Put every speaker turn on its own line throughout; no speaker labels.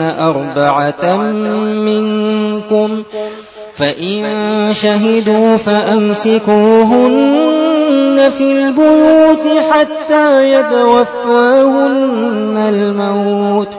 أربعة منكم. فإن شهدوا فأمسكوهن في البيوت حتى يتوفاهن الموت.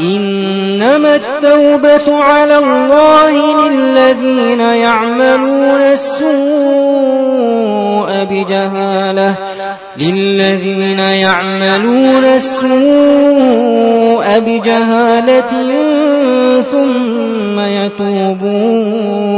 إنما التوبة على الله للذين يعملون السوء بجهالة للذين يعملون السوء بجهالة ثم يتوبون.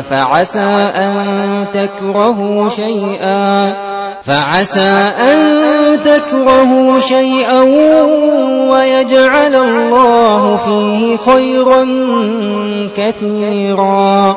فعسى أن تكرهوا شيئا فعسى أن تكرهوا شيئا ويجعل الله فيه خيرا كثيرا.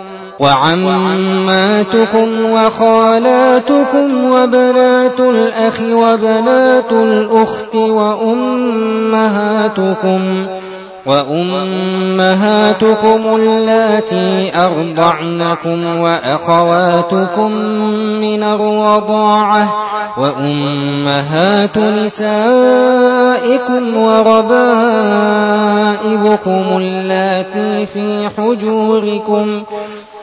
وعماتكم وخالاتكم وبنات الأخ وبنات الأخت وأمهاتكم وأمهاتكم اللاتي أرضعنكم وأخواتكم من الرضاعة وأمهات نسائكم وربائبكم اللاتي في حجوركم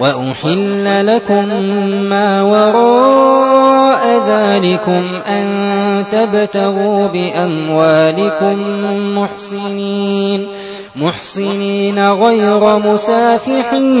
وأحل لكم ما وراء ذلكم أن تبتغوا بأموالكم محسنين محسنين غير مسافحين.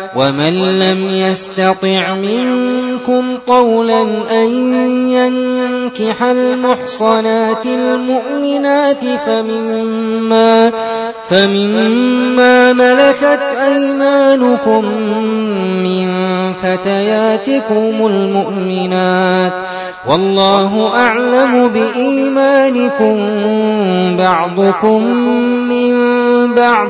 ومن لم يستطع منكم قولا أن ينكح المحصنات المؤمنات فمما فمما ملكت أيمانكم من فتياتكم المؤمنات والله أعلم بإيمانكم بعضكم من بعض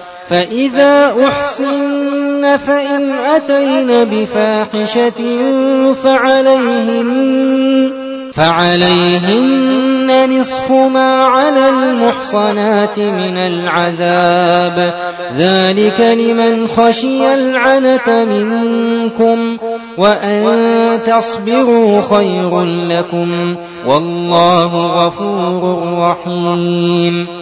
فإذا أحسن فإن أتين بفاحشة فعليهن فعليهن نصف ما على المحصنات من العذاب. ذلك لمن خشي العنة منكم وأن تصبروا خير لكم. والله غفور رحيم.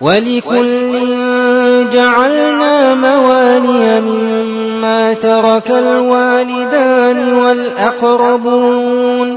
ولكل جعلنا موالي مما ترك الوالدان والأقربون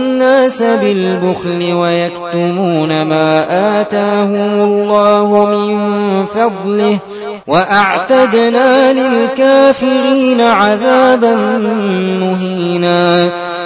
بالبخل ويكتمون ما آتاهم الله من فضله وأعتدنا للكافرين عذابا مهينا.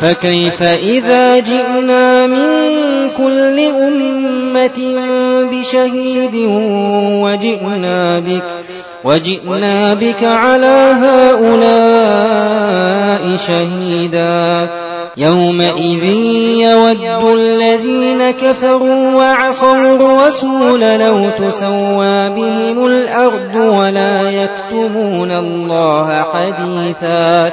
فكيف إذا جئنا من كل أمة بشهيد وجئنا بك وجئنا بك على هؤلاء شهيدا. يومئذ يود الذين كفروا وعصوا الرسول لو تسوى بهم الأرض ولا يكتمون الله حديثا.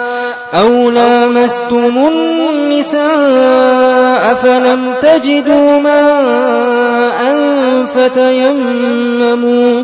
أو لامستم النساء فلم تجدوا ماء فتيمموا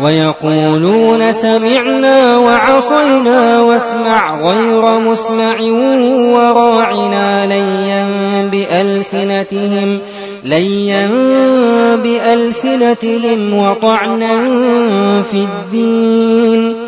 ويقولون سمعنا وعصينا واسمع غير مسمع وراعنا ليا بألسنتهم ليا بألسنتهم وطعنا في الدين.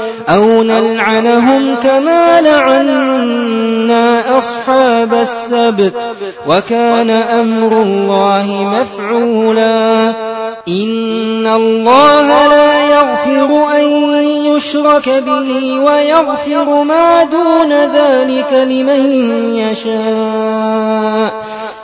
أو نلعنهم كما لعنا أصحاب السبت وكان أمر الله مفعولا إن الله لا يغفر أن يشرك به ويغفر ما دون ذلك لمن يشاء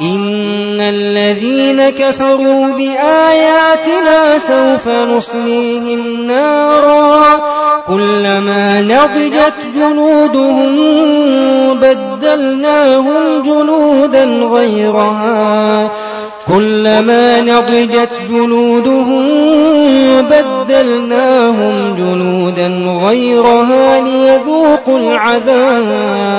إن الذين كفروا بآياتنا سوف نصليهم نارا كلما نضجت جنودهم بدلناهم جنودا غيرها كلما نضجت جنودهم بدلناهم جنودا غيرها ليذوقوا العذاب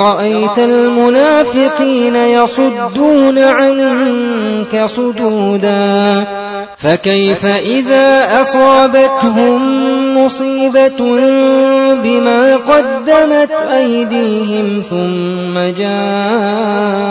رأيت المنافقين يصدون عنك صدودا فكيف إذا أصابتهم مصيبة بما قدمت أيديهم ثم جاءوك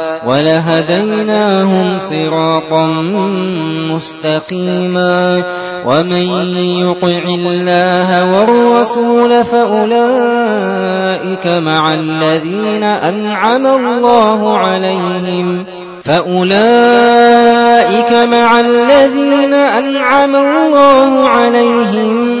ولهديناهم صراطا مستقيما ومن يطع الله والرسول فأولئك مع الذين أنعم الله عليهم فأولئك مع الذين أنعم الله عليهم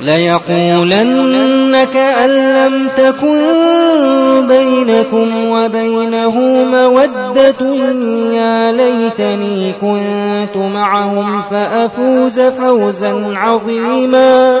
ليقولن كأن لم تكن بينكم وبينه مودة يا ليتني كنت معهم فأفوز فوزا عظيما.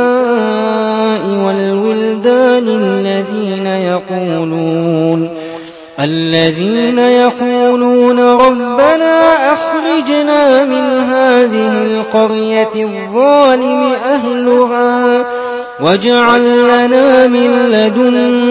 والولدان الذين يقولون الذين يقولون ربنا أخرجنا من هذه القرية الظالم أهلها واجعل لنا من لدنك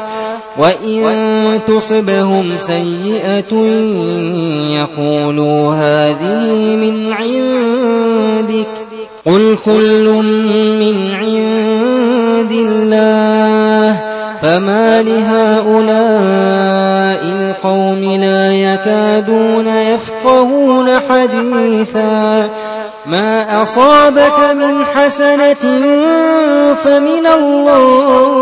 وإن تصبهم سيئة يقولوا هذه من عندك قل كل من عند الله فما لهؤلاء القوم لا يكادون يفقهون حديثا ما أصابك من حسنة فمن الله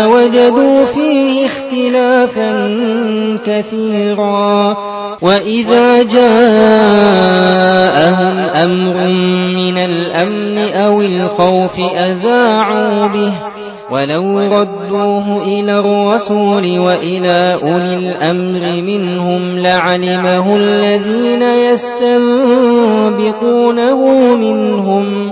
لوجدوا فيه اختلافا كثيرا. وإذا جاءهم أمر من الأمن أو الخوف أذاعوا به. ولو ردوه إلى الرسول وإلى أولي الأمر منهم لعلمه الذين يستنبطونه منهم.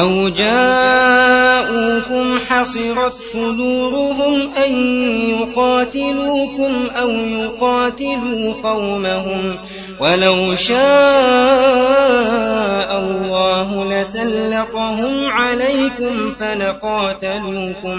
أو جاءوكم حصرت صدورهم أن يقاتلوكم أو يقاتلوا قومهم ولو شاء الله لسلطهم عليكم فلقاتلوكم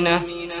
مؤمنة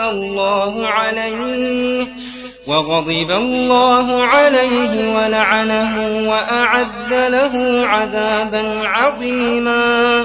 الله عليه وغضب الله عليه ولعنه وأعد له عذابا عظيما.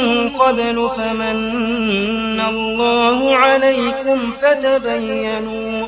قبل فمن الله عليكم فتبينوا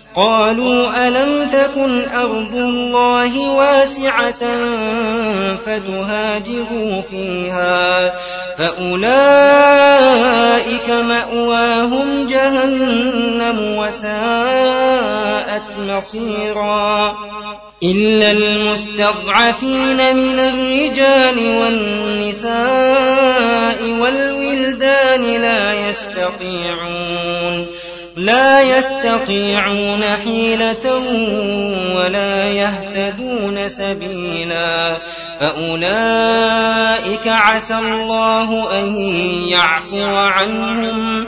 قالوا ألم تكن أرض الله واسعة فتهاجروا فيها فأولئك مأواهم جهنم وساءت مصيرا إلا المستضعفين من الرجال والنساء والولدان لا يستطيعون لا يستطيعون حيلة ولا يهتدون سبيلا فأولئك عسى الله أن يعفو عنهم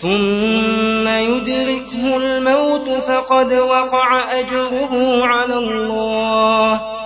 ثم يدركه الموت فقد وقع أجره على الله.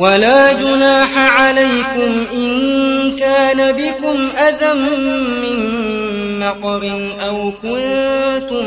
ولا جناح عليكم إن كان بكم أذى من مقر أو كنتم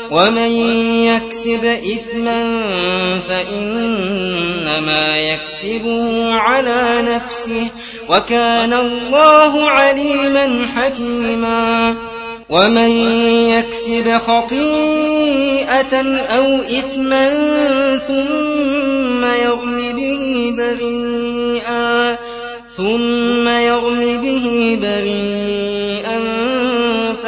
ومن يكسب إثما فإنما يكسبه على نفسه وكان الله عليما حكيما ومن يكسب خطيئة أو إثما ثم يرم به بريئا ثم يرم به بريئا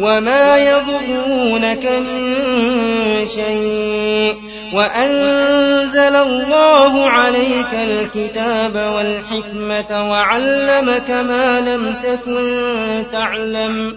وما يضرونك من شيء وأنزل الله عليك الكتاب والحكمة وعلمك ما لم تكن تعلم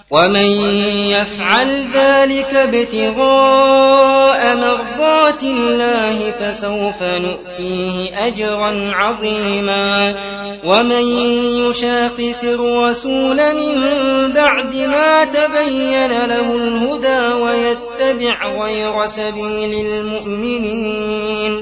ومن يفعل ذلك ابتغاء مرضات الله فسوف نؤتيه أجرا عظيما. ومن يشاقق الرسول من بعد ما تبين له الهدى ويتبع غير سبيل المؤمنين.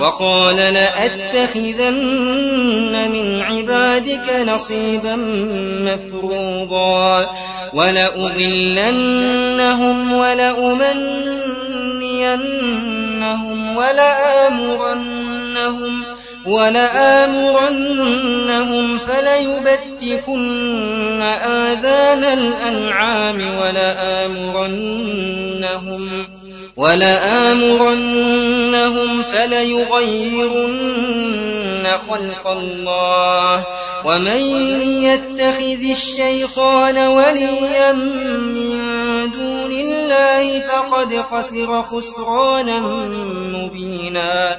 وقال لأتخذن من عبادك نصيبا مفروضا ولأضلنهم ولأمنينهم ولآمرنهم ولآمرنهم فليبتكن آذان الأنعام ولآمرنهم ولآمرنهم فليغيرن خلق الله ومن يتخذ الشيطان وليا من دون الله فقد خسر خسرانا مبينا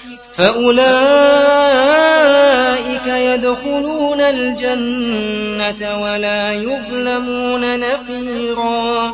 فأولئك يدخلون الجنة ولا يظلمون نقيرا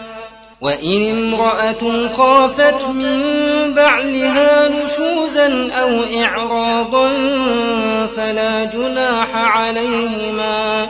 وإن امرأة خافت من بعلها نشوزا أو إعراضا فلا جناح عليهما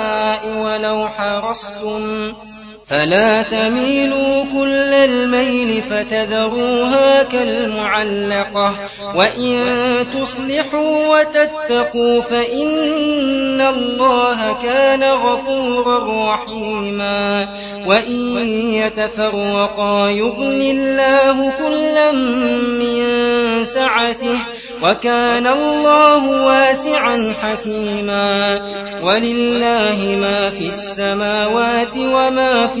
ولو حرصتم فلا تميلوا كل الميل فتذروها كالمعلقة وإن تصلحوا وتتقوا فإن الله كان غفورا رحيما وإن يتفرقا يغن الله كلا من سعته وكان الله واسعا حكيما ولله ما في السماوات وما في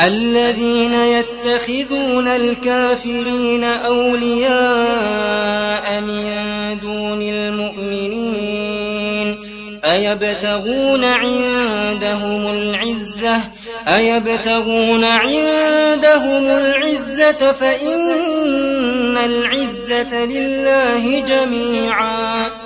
الذين يتخذون الكافرين أولياء من دون المؤمنين أيبتغون عندهم العزة؟ أيبتغون عندهم العزة فإن العزة لله جميعا.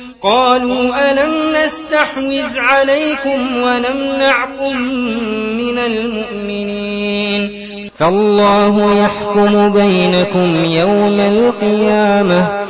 قالوا ألم نستحوذ عليكم ونمنعكم من المؤمنين فالله يحكم بينكم يوم القيامة.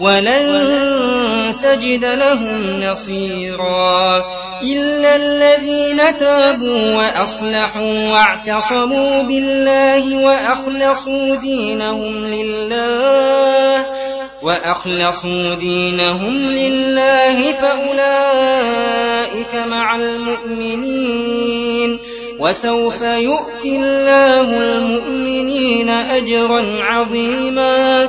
ولن تجد لهم نصيرا إلا الذين تابوا وأصلحوا واعتصموا بالله وأخلصوا دينهم لله وأخلصوا دينهم لله فأولئك مع المؤمنين وسوف يؤتي الله المؤمنين أجرا عظيما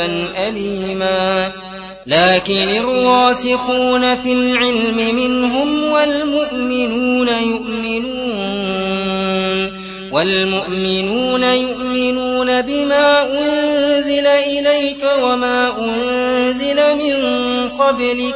أليما. لكن الراسخون في العلم منهم والمؤمنون يؤمنون والمؤمنون يؤمنون بما أنزل إليك وما أنزل من قبلك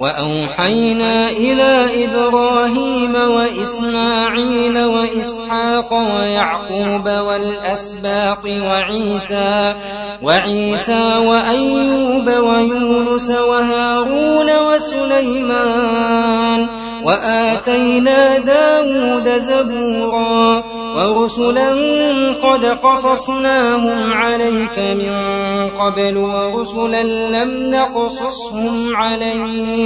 وأوحينا إلى إبراهيم وإسماعيل وإسحاق ويعقوب والأسباط وعيسى وعيسى وأيوب ويونس وهارون وسليمان وآتينا داود زبورا ورسلا قد قصصناهم عليك من قبل ورسلا لم نقصصهم عليك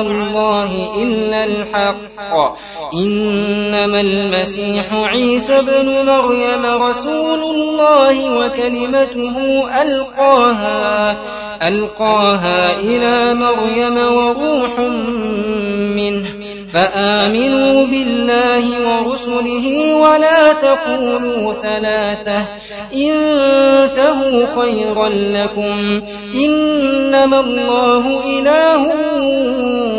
الله إلا الحق. إنما المسيح عيسى بن مريم رسول الله وكلمته ألقاها ألقاها إلى مريم وروح منه. فآمنوا بالله ورسله ولا تقولوا ثلاثة. انتهوا خيرا لكم. إنما الله إله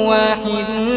واحد.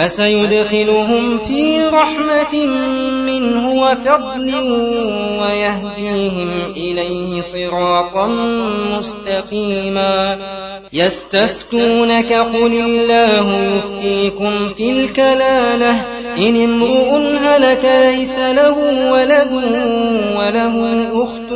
فسيدخلهم في رحمة منه وفضل ويهديهم إليه صراطا مستقيما. يستفتونك قل الله يفتيكم في الكلالة. إن امرؤ هلك ليس له ولد وله أخت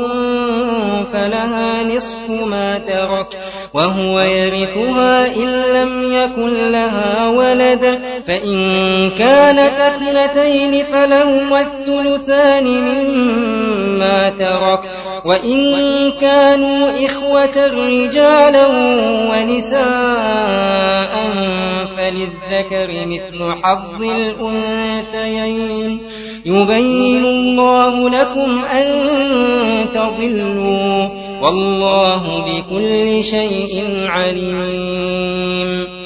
فلها نصف ما ترك. وهو يرثها إن لم يكن لها ولد فإن كانت اثنتين فلهما الثلثان مما ترك وإن كانوا إخوة رجالا ونساء فللذكر مثل حظ الأنثيين. يبين الله لكم أن تضلوا. والله بكل شيء عليم.